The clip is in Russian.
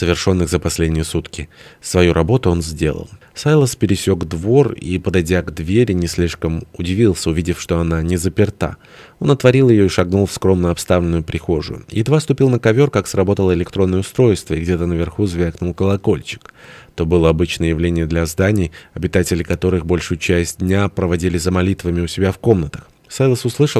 совершенных за последние сутки. Свою работу он сделал. Сайлос пересек двор и, подойдя к двери, не слишком удивился, увидев, что она не заперта. Он отворил ее и шагнул в скромно обставленную прихожую. Едва ступил на ковер, как сработало электронное устройство, и где-то наверху звякнул колокольчик. То было обычное явление для зданий, обитатели которых большую часть дня проводили за молитвами у себя в комнатах. Сайлос услышал,